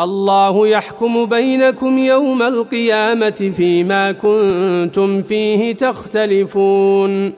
الله يحكم بينكم يوم القيامة فيما كنتم فيه تختلفون.